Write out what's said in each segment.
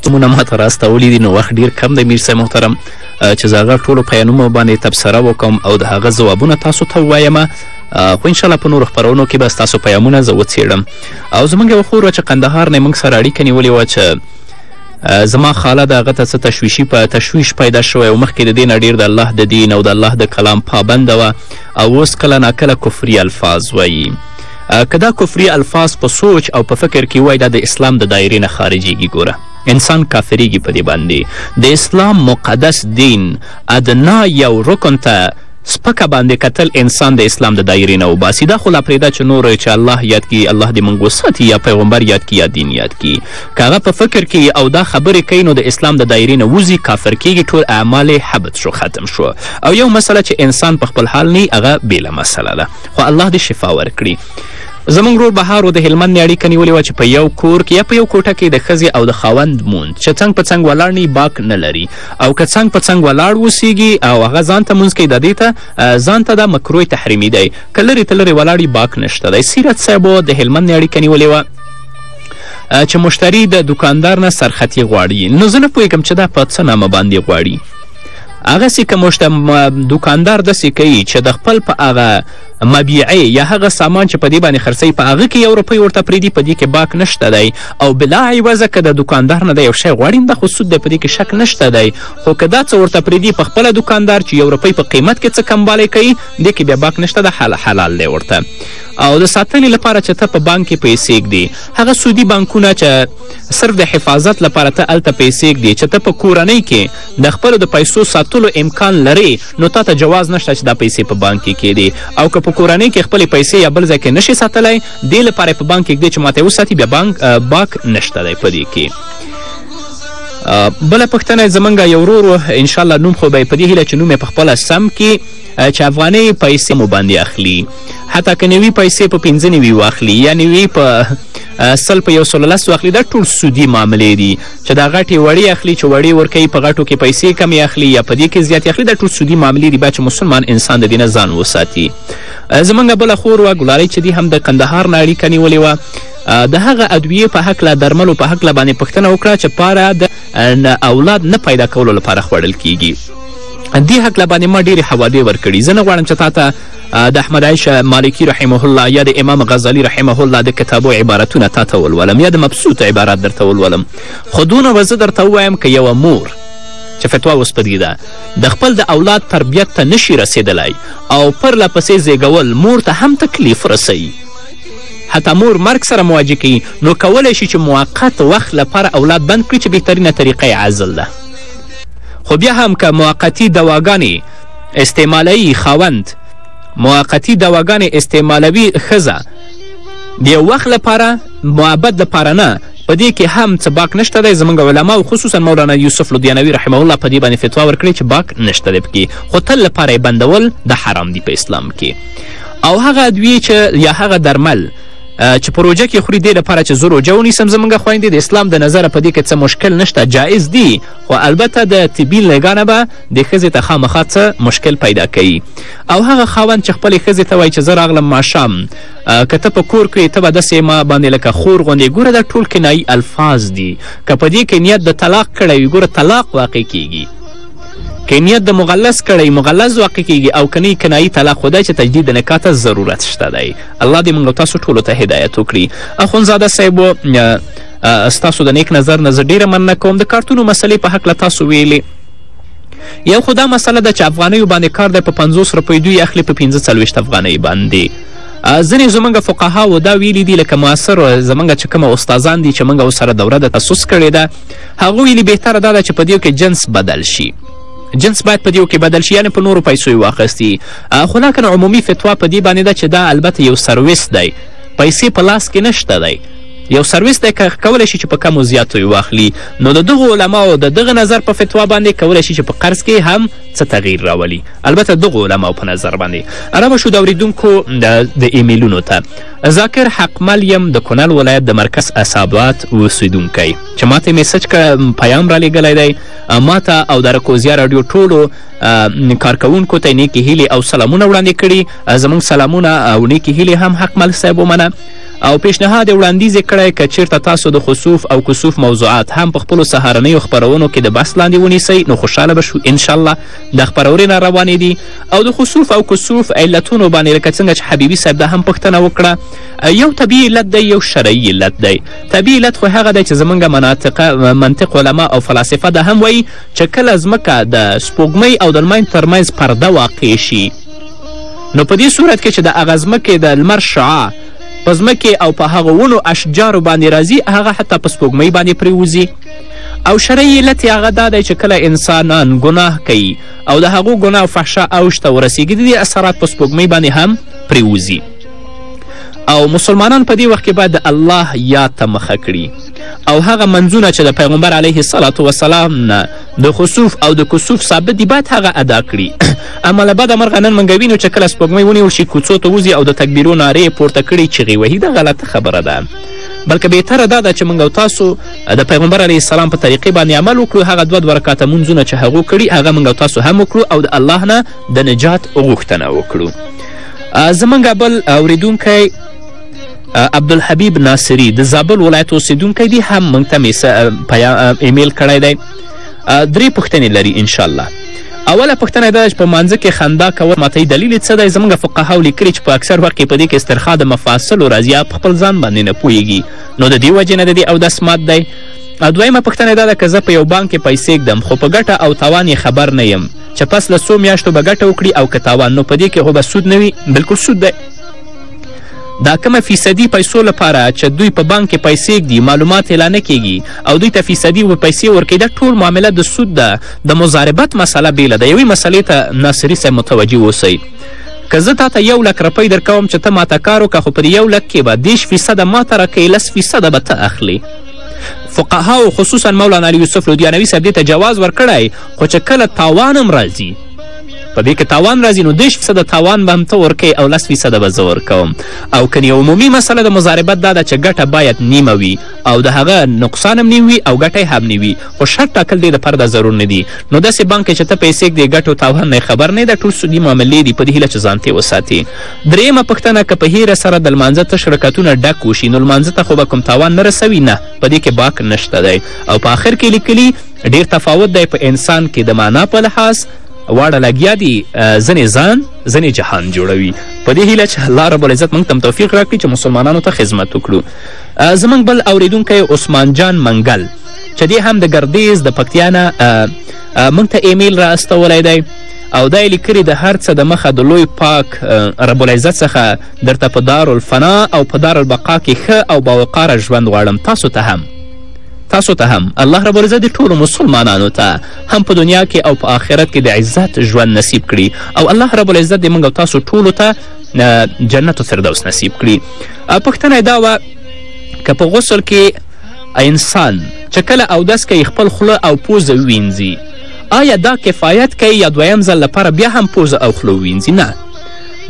څومونه ما ته راستولي دي نو وخت ډیر کم دی میر صاحب محترم چې زه هغه ټولو پیانومو باندې تبصره وکم او د هغه ځوابونه تاسو ته ووایم خو انشاءالله په نورو خپرونو کې به ستاسو پیامونه زه وڅېړم او زموږ یوه خور وه چې قندهار نه موږ سره اړیکه نیولې وه چې زما خاله د هغه ته څه تشویشي په تشویش پیدا شوی او مخکې د دې نه ډېر د الله د دین او د الله د کلام پابنده وه او اوس کله ناکله کفري الفاظ وایي که دا کفري الفاظ په سوچ او په فکر کې وای دا د اسلام د دایرې نه خارجیږي ګوره انسان کافریږي په دې باندې د اسلام مقدس دین ادنا یو رکن ته سپکه باندې کتل انسان د اسلام د دایرې نه وباسي دا خو لا پرېږده چې نور چې الله یاد کړي الله دې موږ وساتي یا پیغمبر یاد کړي یا دین یاد کړي که هغه په فکر کې او دا خبرې کوي نو د اسلام د دایرې نه وځي کافر کیږي ټول اعمال یې حبط شو ختم شو او یو مسله چې انسان په خپل حال نه هغه بېله مسله ده خو الله دې شفا ورکړي زموږ رور بهارو د هلمند نه اړیکه نیولې وه چې په یو کور کې یا په یو کوټه کې د ښځې او د خاوند مونځ چې څنګ په څنګ ولاړ نه باک نه لري او که څنګ په څنګ ولاړ اوسیږي او هغه ځان ته مونځ کوي د دې ته ځان ته دا مکروی تحریمي دی که لرې ته لرې ولاړ باک نشته دی سیرت صاحب د هلمند نه اړیکه نیولې وه چې مشتری د دکاندار نه سرخطي غواړي نو زه نه پوهېږم چې دا په څه نامه باندې غواړي هغسې که موږ ته دکاندار داسې کوي چې د خپل په هغه مبیعې یا هغه سامان چې په دې باندې خرڅوي په هغه کې یو روپۍ ورته پرېږدي په دې کې باک نشته دی او بلا عوضه که د دکاندار نه د یو شی غواړي دا خو سود دی په دې کې شک نشته دی خو که دا څه ورته پرېږدي په خپله دکاندار چې یو روپۍ په قیمت کې څه کموالی کوي دې کې بیا باک نشته ده حلال دی ورته او د ساتنې لپاره چې ته په بانک کې پیسې ږدي هغه سودي بانکونه چې صرف د حفاظت لپاره ته هلته پیسې ږدې چې ته په کورنۍ کې د خپلو د پیسو ساتلو امکان لرې نو تا ته جواز نشته چې دا پیسې په بانک کې کېدې او که په کورنۍ کې خپلې پیسې یا بل ځای کې نشي ساتلی دې لپاره په بانک کې ږدې چې ماته وساتي بیا بانک باک نشته دی په دې کې بله پوښتنه زمونږ یو ورور انشاءالله نوم خو به یې په دې هیله چې نوم یې په خپله سم کې چې افغانۍ پیسې مو باندې اخلي حتی که نوي پیسې په پنځه نوي واخلي یا نوي په سل په یو سلو لس واخلي دا ټول سودي معاملې دي چې دا غټې وړې اخلي چې وړې ورکوي په غټو کې پیسې کمې اخلي یا په دې کې زیاتې اخلي دا ټول سودي معاملې دي باید چې مسلمان انسان د دې نه ځان وساتي زمونږ بله خور وه ګلالۍ چې دي هم د کندهار نه اړیکه نیولې وه د هغه ادویې په هکله درملو په هکله باندې پوښتنه وکړه چې پاره د اولاد نه پیدا کولو لپاره خوړل کیږي دې هکله باندې ما ډېرې حوالې ورکړي زه نه غواړم چې تا ته د احمد عیش مالکی رحمه الله یا د امام غزالی رحمه الله د کتابو عبارتونه تا ته ولولم یا د مبسوط عبارات درته ولولم خو دونه به زه درته ووایم که یوه مور چې فتوا وسپدي ده د خپل د اولاد تربیت ته نشي رسېدلی او پرله پسې زیږول مور ته هم تکلیف رسوي حتی مور مرګ سره مواجه کوي نو کولی شي چې موقت وخت لپاره اولاد بند کړي چې بهترینه طریقه یې عزل ده خو بیا هم که موقتي دواګانې استعمالوي خاوند موقتي دواګانې استعمالوي ښځه د یو وخت لپاره معبد لپاره نه په دې کې هم څه باک نشته دی زموږ علما او خصوصا مولانا یوسف لدیانوي رحمه الله په دې باندې فتوا ورکړې چې باک نشته دی پکې خو تل لپاره یې بندول د حرام دي په اسلام کې او هغه ادویې چې یا هغه درمل چې په روژه کې خوري دې لپاره چې زه روژه ونیسم زموږ خویندې د اسلام د نظره په دې کې څه مشکل نشته جایز دي خو البته د طبي لګانه به دې ښځې ته خامخا څه مشکل پیدا کوي او هغه خاوند چې خپلې ښځې ته وایي چې زه راغلم ماښام که ته په کور کې ته به داسې ما باندې لکه خور غوندې ګوره دا ټول کنایي الفاظ دي که په دې کې نیت د طلاق کړی وي ګوره طلاق واقع کیږي که نیت د مغلس کړی مغلس واقع کیږي او که نه کنایي طلاق خو دا چې تجدید نکاح ته ضرورت شته دی الله دې موږ تاسو ټولو ته هدایت وکړي اخونزاده صاحب ستاسو د نیک نظر نه زه ډیره مننه کوم د کارتونو مسلې په هکله تاسو ویلې یو خو دا مسله ده چې افغانیو باندې کار دی په پنځوس روپۍ دوی اخلي په پنځه څلوېښت افغانۍ باندې ځینې زمونږ فقهاو دا ویلي دي لکه معاصر زمونږ چې کومه استادان دي چې موږ ورسره دوره د تخصص کړې ده هغه ویلي بهتره دا ده چې په دې کې جنس بدل شي جنس باید په دې کې بدل شي یعنې په نورو پیسو یې واخیستي خو لاکن عمومي فتوا په دې باندې ده چې دا البته یو سرویس دی پیسې په لاس کې نشته دی یو سرویس دی که کولی شي چې په کمو زیاتو یې واخلي نو د دغو علماو د دغه نظر په فتوا باندې کولی شي چې په قرض کې هم څه تغییر راولي البته دغو علماو په نظر باندې ارامه شو د اورېدونکو د ایمیلونو ته ذاکر حقمل یم د کونړ ولایت د مرکز اسابات اوسیدونکی چې ماته میسج کړه پیام را لیږلی دی ماته او د رکوزیا راډیو ټولو کارکوونکو ته نیکې هیلې او سلامونه وړاندې کړي زموږ سلامونه او نیکې هیلې هم حقمل صاحب ومنه او پیشنهاد یې وړاندیز یې کړی که چیرته تاسو د خسوف او کسوف موضوعات هم په خپلو سهارنیو خپرونو کې د بحث لاندې ونیسئ نو خوشحاله به شو انشاءالله دا خپرونې را روانې دي او د خسوف او کسوف علتونو باندې لکه څنګه چې حبیبي صاحب دا هم پوښتنه وکړه یو طبیعي علت دی یو شرعي علت دی طبیعي علت خو هغه دی چې زمونږ مناطقه منطق علما او فلاسفه دا هم وایي چې کله ځمکه د سپوږمۍ او د لمر ترمنځ پرده واقع شي نو په دې صورت کې چې د هغه ځمکې د لمر شعا په ځمکې او په هغو ونو اشجارو باندې راځي هغه حتی په سپوږمۍ باندې پرېوځي او شرعي علت یې هغه دا دی چې کله انسانان ګناه کوي او د هغو ګناه فحشا اوج ته ورسیږي د دې اثرات په سپوږمۍ باندې هم پرېوځي او مسلمانان په دې وخت کې باید د الله یاد ته مخه کړي او هغه منځونه چې د پیغمبر علیه السلام نه د خسوف او د کسوف ثابت دي باید هغه ادا کړي اما له بده مرغه نن موږ وینو چې کله سپوږمۍ ونیول شي کوڅو ته وځي او د تکبیرو نارې یې پورته کړي چغې وهي دا غلطه خبره ده بلکې بهتره دا ده چې موږ او تاسو د پیغمبر علیه السلام په طریقې باندې عمل وکړو هغه دوه دوه رکاته مونځونه چې هغو کړي هغه موږ او تاسو هم وکړو او د الله نه د نجات غوښتنه وکړو زمونږ بل اورېدونکی عبدالحبیب ناصري د زابل ولایت اوسېدونکی دی هم موږ ته ایمیل کړی دی درې پوښتنې لري انشاءالله اوله پوښتنه دا چې په مانځه کې خندا کول ماته دلیل څه دی زموږ فقهاو لیکلي چې په اکثر وخت کې په دې کې استرخا د مفاصلو راځي یا په خپل ځان باندې نه پوهیږي نو د دې وجې نه د دې اودس مات دی دویمه پوښتنه دا ده که زه په یو بانک کې پیسې ږدم خو په ګټه او تاوان یې خبر نه یم چې پس له څو میاشتو به ګټه وکړي او که تاوان نو په دې کې خو به سود نه وي بلکل سود دی دا کومه فیصدي پیسو لپاره چې دوی په بانک کې پیسې ږدي معلومات یې لا نه کیږي او دوی ته فیصدي و پیسې ورکوي دا ټول معامله د سود ده د مضاربت مسله بیله ده یوې مسلې ته ناصري صاحب متوجه اوسئ که زه تا ته یو لک روپۍ درکوم چې ته ماته کار وکړه خو پر یو لک کې به دېرش فیصده ماته راکوي لس فیصده به ته اخلي فقهاو خصوصا مولانا علي یوسف لودیانوي صاحب دې ته جواز ورکړی خو چې کله تاوان هم راځي په دې که تاوان راځي نو دېرش فیصده تاوان به هم ته ورکوې او لس فیصده به زه ورکوم او که یو عمومي مسله د مضاربت دا ده چې ګټه باید نیمه وي او د هغه نقصان هم نیم وي او ګټه هم نیم وي خو شرط ټاکل دې دپاره دا ضرور نه دي نو داسې بانک کې چې ته پیسې ږدې ګټو تاوان نه خبر نه دا ټول سودي معاملې دي په دې هیله چې ځان ترې وساتې درېیمه پوښتنه که په هیره سره د لمانځه تش رکتونه ډک وشي نو لمانځه ته خو به کوم تاوان نه رسوي نه په دې کې باک نشته دی او په آخر کې لیکلي ډیر تفاوت دی په انسان کې د معنا په لحاظ واړه لګیا دي ځنې ځان ځنې جهان جوړوي په دې هیله چې الله رب العزت موږ ته توفیق راکړي چې مسلمانانو ته خدمت وکړو زموږ بل اوریدونکی عثمان جان منګل چې دی هم د ګردیز د پکتیا نه موږ ته ایمیل را استولی دی او دا یې لیکلي د هر څه د مخه د لوی پاک رب العزت څخه درته په دار الفنا او په دار البقا کې ښه او باوقاره ژوند غواړم تاسو ته هم تاسو ته هم الله رب العزت دې ټولو مسلمانانو ته هم په دنیا کې او په آخرت کې د عزت ژوند نصیب کړي او الله رب العزت دې موږ او تاسو ټولو ته جنت فردوس نصیب کړي پوښتنه دا وه که په غسل کې انسان چې کله اودس کوي خپل خوله او پوزه ووینځي آیا دا کفایت کوي یا دویم ځل لپاره بیا هم پوزه او خوله ووینځي نه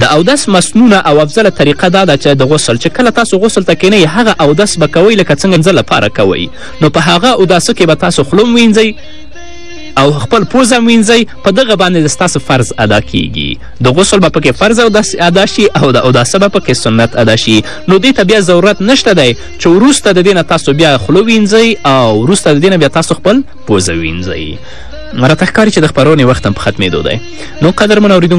د اودس مسنونه او افضله طریقه دا ده چې د غسل چې کله تاسو غسل ته کینئ هغه اودس به کوئ لکه څنګه ځل لپاره کوئ نو په هغه اوداسه کې به تاسو خوله وینځئ او خپل پوزه وینځئ په دغه باندې ستاسو فرض ادا کیږي د غسل به پکې فرض ادا شي او د اوداسه به پکې سنت ادا شي نو دې ته بیا ضرورت نشته دی چې وروسته د دې نه تاسو بیا خوله وینځئ او وروسته د دې نه بیا تاسو خپل پوزه وینځئ راته ښکاري چې د خپرونې وخت هم په ختمېدو دی نو قدرمن اورېدونکو